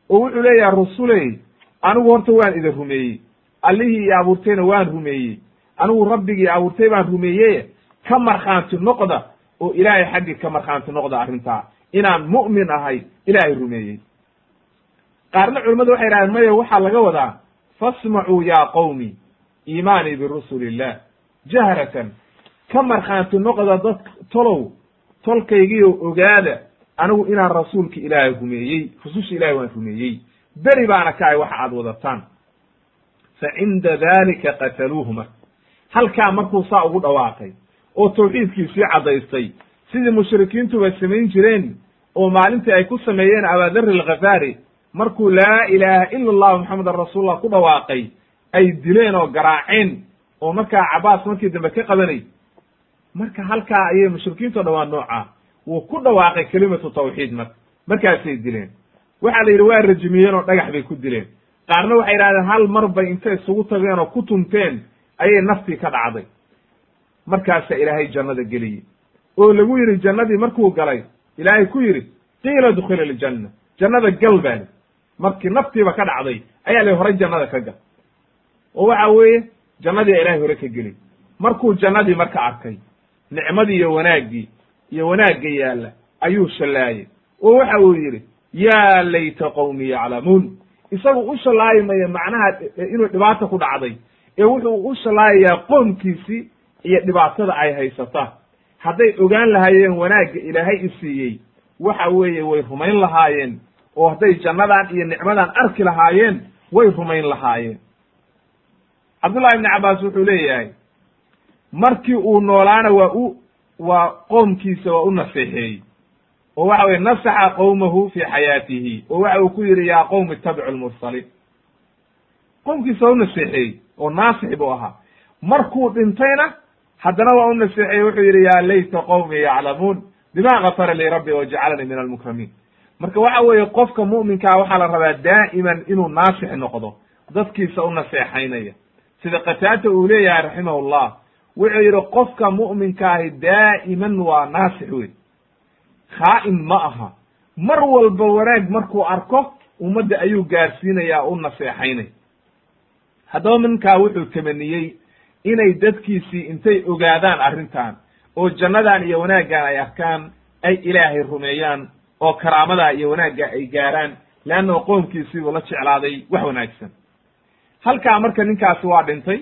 Speaker 1: oo wuxuu leeyahay rusuley anigu horta waan idin rumeeyey. Allihii i abuurtayna waan rumeeyey. Anigu rabbigii abuurtay baan rumeeyeye ka markhaanti noqda oo ilaahay xaggii ka markhaanti noqda arrintaa inaan mu'min ahay ilaahay rumeeyey. Qaarna culimmadu waxay yidhahdeen maya waxaa laga wadaa fasmacuu yaa qowmi iimaanii birusuli illah jahratan ka markhaanti noqda dad tolow tolkaygiio ogaada anigu inaan rasuulka ilaahay rumeeyey rususha ilahay waan rumeeyey. Beri baana ka ahay waxa aad wadataan. Fa cinda dalika qataluuhu marka halkaa markuu saa ugu dhawaaqay oo tawxiidkiisii caddaystay sidii mushrikiintuba samayn jireen oo maalintii ay ku sameeyeen abaadari alkhafaari markuu laa ilaaha ila allahu maxamedan rasuulullah ku dhawaaqay ay dileen oo garaaceen oo markaa cabaas markii dambe ka qabanay. Marka halkaa ayay mushrikiinto dhan waa noocaa wuu ku dhawaaqay kelimatu tawxiid marka markaasay dileen. Waxaa la yidhi waa rajimiyeen oo dhagax bay ku dileen. Qaarna waxay yidhahdeen hal mar bay intay isugu tageen oo ku tunteen ayay naftii ka dhacday. Markaasaa ilaahay jannada geliyey oo lagu yidhi jannadii markuu galay ilaahay ku yidhi qiila dukhila aljanna. Jannada gal baa li markii naftiiba ka dhacday ayaa la horay jannada ka gal. Oo waxa weeye jannadii a ilahay hore ka geliy markuu jannadii marka arkay nicmadii iyo wanaaggii iyo wanaagga yaalla ayuu shallaayey oo waxa uu yidhi yaa layta qowmi yaclamuun. Isagu u shallaayi maya macnaha inuu dhibaata ku dhacday. Ee wuxuu u shallaayayaa qoomkiisii iyo dhibaatada ay haysata hadday ogaan lahaayeen wanaagga ilaahay i siiyey waxa weeye way rumayn lahaayeen. Oo hadday jannadan iyo nicmadan arki lahaayeen way rumayn lahaayeen. Cabdullahi ibni cabbaas wuxuu leeyahay markii uu noolaana waa u waa qoomkiisa waa u naseexeeyey oo waxa weye nasaxa qowmahu fi xayaatihi. Oo waxa uu ku yidhi yaa qowm ittabicu lmursaliin qoomkiisa waa u naseexeeyey oo naasix buu ahaa. Markuu dhintayna haddana waa u naseexeeyey wuxuu yidhi yaa layta qowmi yaclamuun. Bima gafara lii rabbi wajacalanii min almukramiin. Marka waxa weeye qofka mu'minkaa waxaa la rabaa daa'iman inuu naasix noqdo dadkiisa u naseexaynaya sida qataata uu leeyahay raximahullah wuxuu yidhi qofka mu'minkaahi daa'iman waa naasix wey khaa'in ma aha. Mar walba wanaag markuu arko ummadda ayuu gaarsiinaya u naseexaynay haddaba ninkaa wuxuu tamaniyey inay dadkiisii intay ogaadaan arrintan oo jannadan iyo wanaaggan ay arkaan ay ilaahay rumeeyaan oo karaamadaa iyo wanaagga ay gaaraan leannahu qoomkiisiibuu la jeclaaday wax wanaagsan. Halkaa marka ninkaasi waa dhintay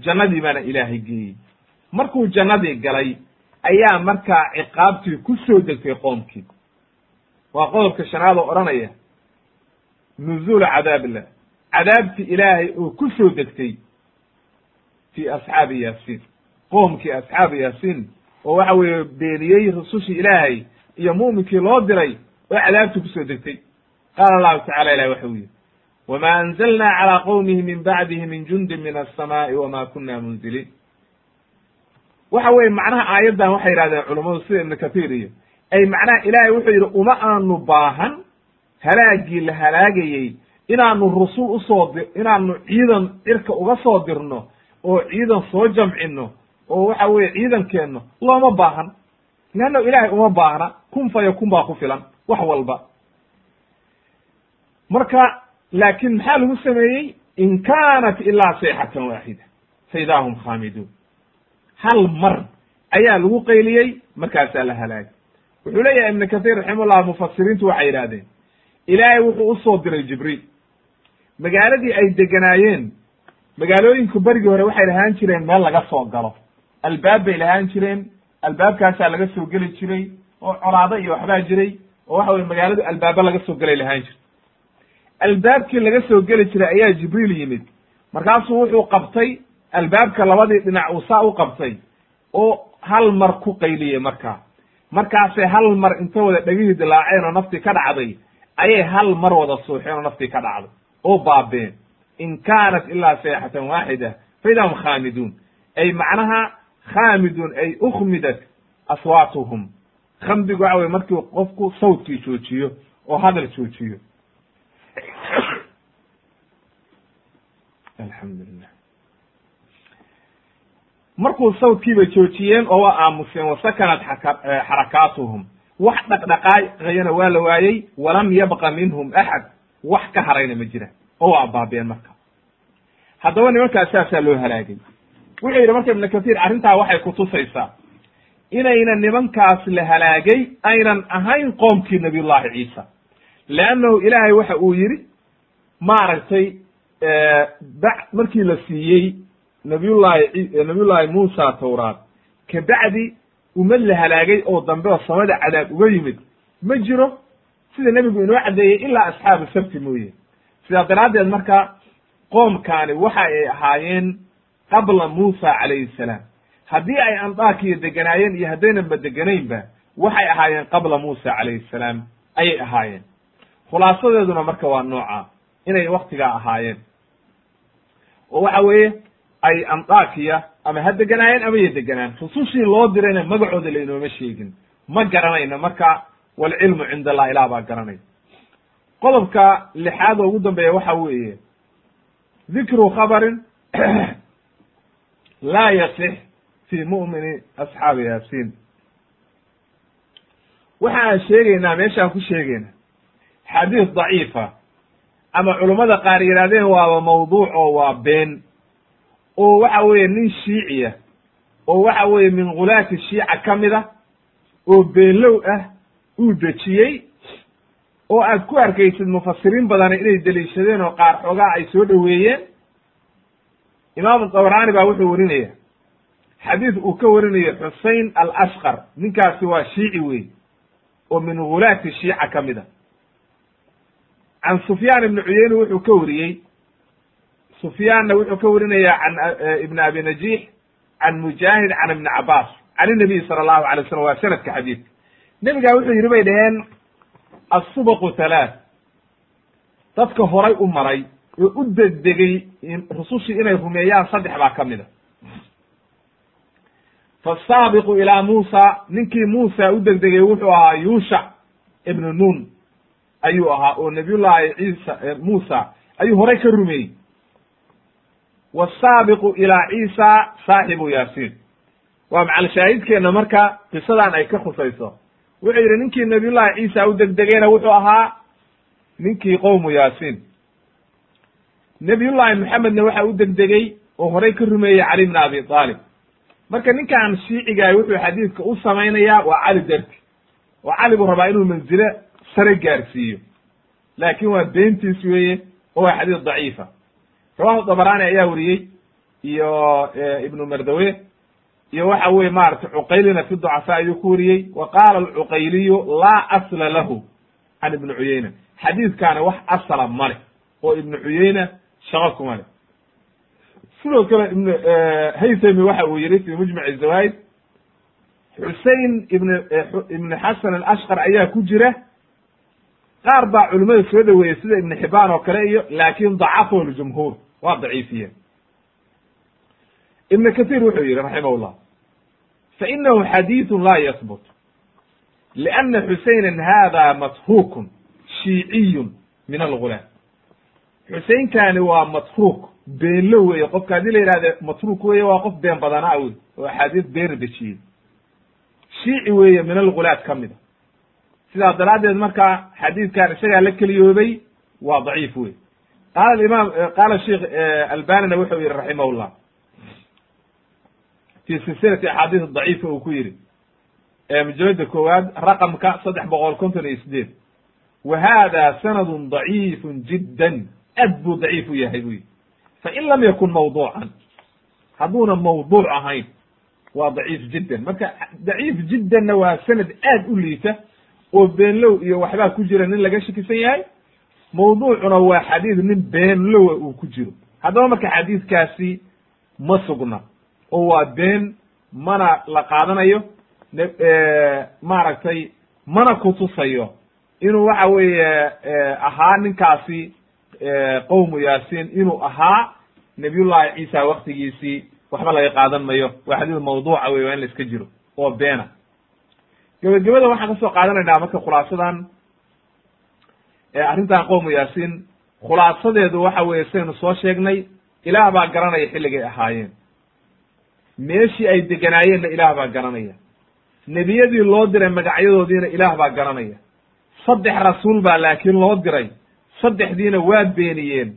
Speaker 1: jannadii baana ilaahay geeyey. Markuu jannadii galay ayaa markaa ciqaabtii ku soo degtay qoomkii. Waa qodobka shanaad oo odhanaya nuzuulu cadaabillah cadaabtii ilaahay oo ku soo degtay fi asxaabi yaasiin qoomkii asxaabi yaasiin oo waxa weeye beeniyey rusushii ilaahay iyo muminkii loo diray oo cadaabtii ku soo degtay. Qaala allahu tacala ilahi waxau yidhi wma anzlna calى qowmihi min bacdihi min jundi min aلsamaa'i wma kuna munziliin. Waxa weye macnaha aayaddan waxay yidhahdeen culammadu sida ibnu katiir iyo ay macnaha ilaahay wuxuu yidhi uma aanu baahan halaagii la halaagayey inaanu rusul u soo di inaanu ciidan cirka uga soo dirno oo ciidan soo jamcino oo waxa weye ciidankeenno looma baahan. Leanna ilaahay uma baahna kun fa yakun baa ku filan wax walba. Marka laakin maxaa lagu sameeyey? In kaanat ilaa sayxatan waaxida fa idaa hum khaamiduun. Hal mar ayaa lagu qayliyey markaasaa la halaagay. Wuxuu leeyahay ibnu kathiir raximahullah mufasiriintu waxay yidhahdeen ilaahay wuxuu u soo diray jibriil. Magaaladii ay deganaayeen magaalooyinku berigii hore waxay lahaan jireen meel laga soo galo. Albaab bay lahaan jireen albaabkaasaa laga soo geli jiray oo colaado iyo waxbaa jiray oo waxa weye magaaladu albaaba laga soo gelay lahaan jir. Albaabkii laga soo geli jiray ayaa jibriil yimid. Markaasuu wuxuu qabtay albaabka labadii dhinac uu saa u qabtay oo hal mar ku qayliyey markaa markaasay hal mar inta wada dhegihii dilaaceen oo naftii ka dhacday ayay hal mar wada suuxeen oo naftii ka dhacday oo baabeen in kaanat ilaa sayxatan waaxida fa idaa hum khaamiduun ay macnaha khaamidun ay ukhmidat aswaatuhum khamdigu waxa weye markii qofku sawdkii joojiyo oo hadal joojiyo alxamdulilah markuu sawdkiiba joojiyeen oo waa aamuseen wasakanat xarakaatuhum wax dhaqdhaqaaqayana waa la waayey walam yabqa minhum axad wax ka harayna ma jira oo waa baabeen marka. Haddaba nimankaas saasaa loo halaagay wuxuu yidhi marka ibnu kathiir arrintaa waxay kutusaysaa inayna nimankaas la halaagay aynan ahayn qoomkii nabiyullahi ciisa. Leannahu ilaahay waxa uu yidhi maaragtay ba markii la siiyey nabiyullahi nabiyullaahi muusa tawraad kabacdi ummad la halaagay oo dambe oo samada cadaab uga yimid. Ma jiro sida nebigu inoo caddeeyey ilaa asxaabu sabti mooye sidaa daraaddeed marka qoomkaani waxa ay ahaayeen qabla muusa calayhi salaam. Haddii ay andaakiya deganaayeen iyo haddaynanba deganaynba waxay ahaayeen qabla muusa calayhi salaam ayay ahaayeen. Khulaasadeeduna marka waa nooca inay waktigaa ahaayeen. Oo waxa weeye ay andakiya ama ha deganaayeen ama ya deganaan. Rusushii loo dirayna magacooda laynooma sheegin. Ma garanayno marka walcilmu cind allah ilah baa garanay qodobka lixaad oo ugu dambeeya waxa weeye dikru khabarin <clears throat> laa yasix fi mu'mini asxaabi yaasiin. Waxa aan sheegaynaa meeshaan ku sheegayna xadiis daciifa ama culummada qaar yidhahdeen waaba mawduuc oo waa been oo waxa weeye nin shiiciya oo waxa weeye min khulaati shiica ka mid a oo beenlow ah uu dejiyey oo aad ku arkaysid mufasiriin badani inay deliishadeen oo qaar xoogaa ay soo dhoweeyeen imaamu dabraani baa wuxuu warinaya xadiis uu ka warinayo xusein al ashqar ninkaasi waa shiici wey oo min khulaati shiica ka mid a. Can sufyaan ibni cuyeyne wuxuu ka wariyey sufyaanna wuxuu ka warinaya can ibn abi najiix can mujaahid can ibni cabaas can inabiy sala allahu alay wasalam waa sanadka xadiidka. Nebigaa wuxuu yidhi bay dhaheen asubaqu halaath dadka horay u maray oo u degdegay rusushii inay rumeeyaan saddex baa ka mid a fasaabiqu ilaa muusa ninkii muusa u degdegay wuxuu ahaa yuushac ibnu nun ayuu ahaa oo nabiyullaahi ciisa muusa ayuu horay ka rumeeyey wasaabiqu ilaa ciisa saaxibu yaasiin waa macal shaahidkeenna marka qisadan ay ka khusayso wuxuu yidhi ninkii nabiyullahi ciisa u degdegayna wuxuu ahaa ninkii qowmu yaasiin. Nabiyullaahi maxamedna waxa u degdegay oo horay ka rumeeyey cali bna abi aalib marka ninkan shiicigaah wuxuu xadiidka u samaynayaa waa cali darti. Oo cali buu rabaa inuu manzile sare gaarsiiyo. Laakin waa beentiis weeye oo waa xadiis daciifa. Rawahu dabrani ayaa weriyey iyo ibnu mardawe iyo waxa weye maratay cuqaylina fi ducafaa ayuu ku wariyey wa qaala alcuqayliyu laa asla lahu can ibni cuyeyna xadiidkaani wax asala male oo ibnu cuyeyna shaqo kuma le sidoo kale ibn haythami waxa uu yihi fi mujmac zawaid xusein ibn ibn xasan alashqar ayaa ku jira. Qaar baa culimada soo dhoweeyey sida ibn xibaan oo kale iyo laakin dacafahu ljumhuur waa daciifiyeen ibn kathir wuxuu yihi raximah llah fainahu xadiiثu la yahbut liana xuseyna hada matrukun shiiciyun min algulaam xuseynkani waa matruk beenlo weeye qofka haddii la yihahde matruk weye waa qof been badanaa wey oo axaadiis beena dejiyey shiici weeye min algulaad ka mid a sidaa daraaddeed marka xadiidkan isagaa la keliyoobay waa daciif wey qaala imaam qaala sheikh albanina wuxuu yihi raximah fi silsilati axaadiis daciifa uu ku yihi mujalada koowaad raqamka saddex boqol konton iyo sideed wa hada sanadun daciifun jiddan. Aad buu daciif u yahay bu yihi fain lam yakun mawduucan hadduuna mawduuc ahayn waa daciif jiddan. Marka daciif jiddanna waa sanad aad u liita oo beenlow iyo waxbaa ku jira nin laga shakisan yahay. Mawduucuna waa xadiid nin beenlowa uu ku jiro. Haddaba marka xadiidkaasi ma sugna oo waa been mana la qaadanayo maaragtay mana kutusayo inuu waxa weeye ahaa ninkaasi qowmu yaasiin inuu ahaa nabiyullahi ciisa waktigiisii waxba laga qaadan mayo. Waa xadiid mawduuca wey waa in la iska jiro oo beena. Gebagabada waxaan ka soo qaadanaynaa marka khulaasadan arrintan qowmu yaasiin khulaasadeedu waxa weeye sidaynu soo sheegnay ilaah baa garanaya xilligay ahaayeen meeshii ay deganaayeenna ilaah baa garanaya. Nebiyadii loo diray magacyadoodiina ilaah baa garanaya. Saddex rasuul baa laakiin loo diray. Saddexdiina waa beeniyeen.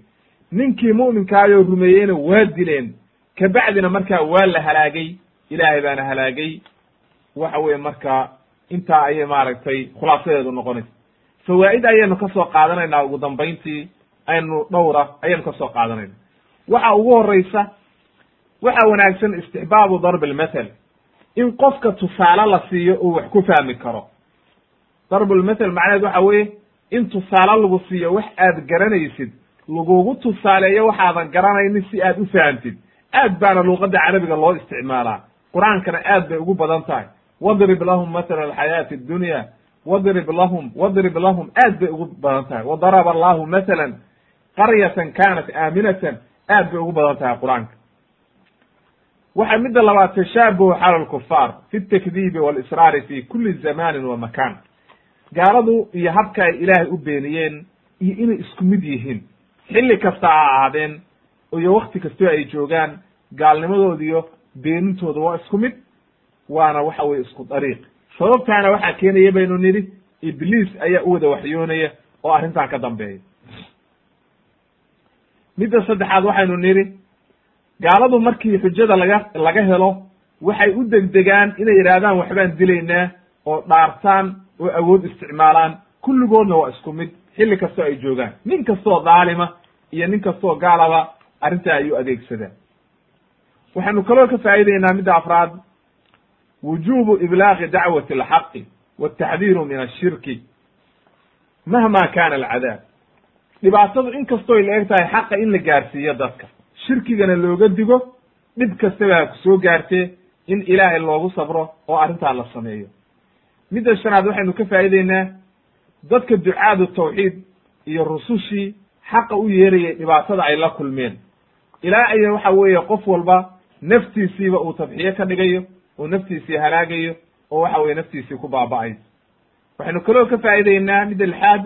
Speaker 1: Ninkii mu'minkaayoo rumeeyeyna waa dileen. Kabacdina markaa waa la halaagay. Ilaahay baana halaagay. Waxa weeye marka intaa ayay maaragtay khulaasadeedu noqonaysa. Fawaa'id ayaynu ka soo qaadanaynaa ugu dambayntii. Aynu dhowra ayaynu ka soo qaadanayna waxa ugu horeysa waxa wanaagsan istixbaabu darb lmathel in qofka tusaale la siiyo uu wax ku fahmi karo. Darbulmathel macnaheed waxa weeye in tusaale lagu siiyo wax aad garanaysid lagugu tusaaleeyo waxaadan garanaynin si aad u fahamtid. Aad baana luuqadda carabiga loo isticmaalaa. Qur'aankana aad bay ugu badan tahay. Wadrib lahum mathala alxayaati addunya wadrib lahum wadrib lahum aad bay ugu badan tahay. Wadaraba allahu mathalan qaryatan kanat aaminatan aad bay ugu badan tahay qur'aanka waxa midda labaad tashaabuhu xala lkufaar fi takdiibi walisraari fi kuli zamanin wa makan gaaladu iyo habka ay ilaahay u beeniyeen iyo inay isku mid yihiin. Xilli kasta ha ahaadeen iyo wakti kastoo ay joogaan gaalnimadoodiyo beenintooda waa isku mid waana waxa weye isku dariiq. Sababtaana waxaa keenaya baynu nidhi ibliis ayaa u wada waxyoonaya oo arrintan ka dambeeya. Midda saddexaad waxaynu nidhi gaaladu markii xujada laga laga helo waxay u degdegaan inay yidhaahdaan waxbaan dilaynaa oo dhaartaan oo awood isticmaalaan. Kulligoodna waa isku mid. Xilli kastoo ay joogaan. Nin kastoo dhaalima iyo nin kastoo gaalaba arrintaa ayuu adeegsadaa. Waxaynu kaloo ka faa'ideynaa midda afraad. Wujubu iblaaqi dacwati alxaqi wataxdiiru min ashirki mahma kana alcadaab. Dhibaatadu in kastoy la eg tahay xaqa in la gaarsiiyo dadka shirkigana looga digo dhib kastaba ha ku soo gaartee in ilaahay loogu sabro oo arrintaa la sameeyo. Midda shanaad waxaynu ka faa'ideynaa dadka ducaadu tawxiid iyo rusushii xaqa u yeerayay dhibaatada ay la kulmeen. Ilaa aya waxa weeye qof walba naftiisiiba uu tadxiyo ka dhigayo oo naftiisii halaagayo oo waxa weye naftiisii ku baaba'ayso waxaynu kaloo ka faa'ideynaa midda lixaad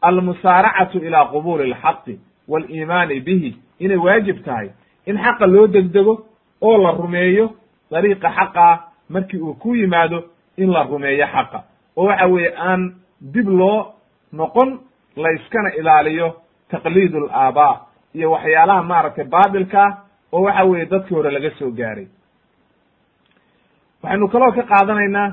Speaker 1: almusaaracatu ilaa qubuuli alxaqi waaliimaani bihi inay waajib tahay in xaqa loo degdego oo la rumeeyo dariiqa xaqa markii uu ku yimaado in la rumeeyo xaqa. Oo waxa weeye aan dib loo noqon la iskana ilaaliyo taqliid alaabaa iyo waxyaalaha maaragtay baatilkaa oo waxa weeye dadkii hore laga soo gaaray. Waxaynu kaloo ka qaadanaynaa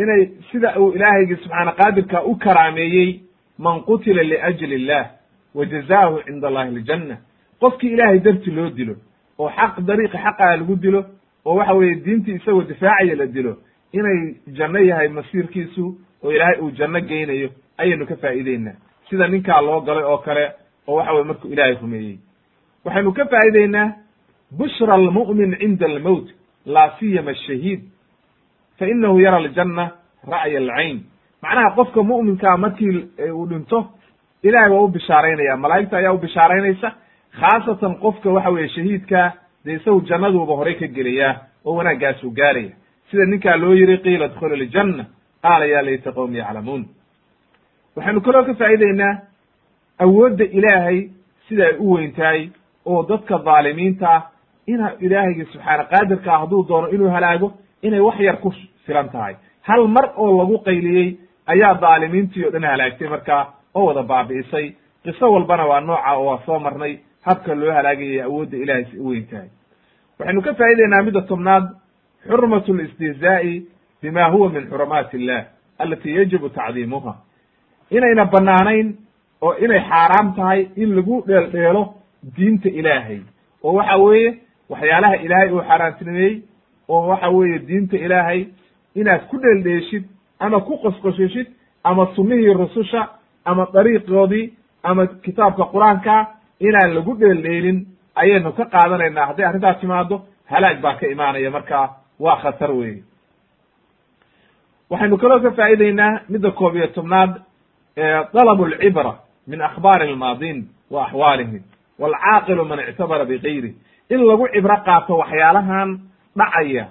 Speaker 1: inay sida uu ilaahaygi subxaana qaadirka u karaameeyey man qutila liajli illah wa jazaahu cinda allahi aljanna qofkii ilaahay darti loo dilo oo xaq dariiqi xaqaa lagu dilo oo waxa weeye diintii isagoo difaacaya la dilo inay janno yahay masiirkiisu oo ilaahay uu janno geynayo ayaynu ka faa'ideynaa sida ninkaa loo galay oo kale oo waxa weye markuu ilaahay rumeeyey waxaynu ka faa'ideynaa bushra almu'min cinda almowt laa siyama ashahiid fa inahu yara aljanna ra'ya alcayn macnaha qofka mu'minkaa markii uu dhinto ilahay waa u bishaaraynaya malaa'igta ayaa u bishaaraynaysa. Khaasatan qofka waxa weeye shahiidkaa dee isagu jannaduuba horay ka gelayaa oo wanaaggaasuu gaaraya. Sida ninkaa loo yiri qiila dkhul aljanna qaala ya layta qowmi yaclamuun. Waxaynu kaloo ka faa'ideynaa awoodda ilaahay sida ay u weyn tahay oo dadka dhaalimiinta ah ina ilaahaygi subxaana qaadirka ah hadduu doono inuu halaago inay wax yar ku filan tahay. Hal mar oo lagu qayliyey ayaa dhaalimiintii o dhan halaagtay markaa oo wada baabi'isay. Qiso walbana waa nooca oo waa soo marnay. Habka loo halaagayay awoodda ilahay si u weyn tahay. Waxaynu ka faa'ideynaa midda tobnaad. Xurmatu listihzaa'i bima huwa min xurumaati illah alati yajibu tacdiimuha. Inayna banaanayn oo inay xaaraam tahay in lagu dheeldheelo diinta ilaahay. Oo waxa weeye waxyaalaha ilaahay uu xaaraantinimeeyey oo waxa weeye diinta ilaahay inaad ku dheeldheeshid ama ku qosqoshishid ama sunnihii rususha ama dariiqoodii ama kitaabka qur'aanka inaan lagu dheeldheelin ayaynu ka qaadanaynaa hadday arrintaas timaado halaag baa ka imaanaya markaa waa khatar weeye. Waxaynu kaloo ka faa'ideynaa midda koob iyo tobnaad dalabu alcibra min akhbaari almaadin wa axwaalihim waalcaaqilu man ictabara bigayri in lagu cibro qaato waxyaalahan dhacaya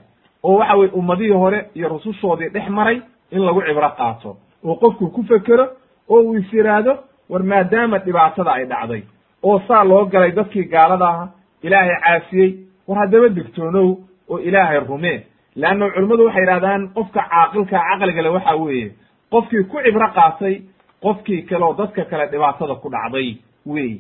Speaker 1: oo waxa weye ummadihii hore iyo rusushoodii dhex maray in lagu cibro qaato. Oo qofku ku fekero oo uu is yidhaahdo war maadaama dhibaatada ay dhacday oo saa loo galay dadkii gaalada aha ilaahay caasiyey war haddaba digtoonow oo ilaahay rumee. Leanna culimmadu waxay yidhahdaan qofka caaqilka caqligale waxa weeye qofkii ku cibro qaatay qofkii kale oo dadka kale dhibaatada ku dhacday weeye.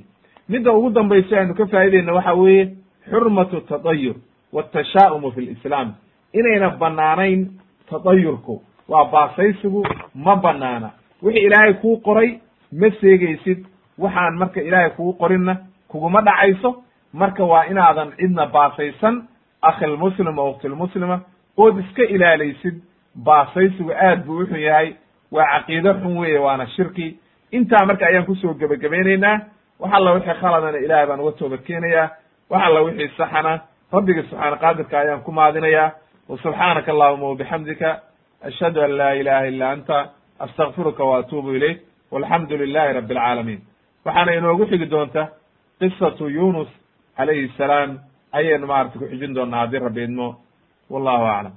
Speaker 1: Midda ugu dambayso aynu ka faa'ideyna waxa weeye xurmatu tadayur watashaa'umu fi lislaam inayna banaanayn tadayurku waa baasaysigu ma banaana wixii ilaahay kuu qoray ma seegaysid. Waxaan marka ilaahay kugu qorinna kuguma dhacayso. Marka waa inaadan cidna baasaysan akhilmuslim oo uktilmuslima ood iska ilaalaysid. Baasaysigu aad buu uxun yahay waa caqiido xun weeye waana shirki. Intaa marka ayaan ku soo gebagabaynaynaa wax alla wixii khaladana ilahay baan uga tooba keenayaa wax alla wixii saxana rabbiga subxaana qaadirka ayaan ku maadinayaa. Wa subxaanaka allahuma wabixamdika ashhadu an laa ilaha illa anta astakfiruka wa atuubu ilayk walxamdu lilahi rabi alcaalamiin waxaana inoogu xigi doonta qisatu yunus calayhi salaam ayaynu maarata ku xijin doonaa haddii rabbi idmo. Wallahu aclam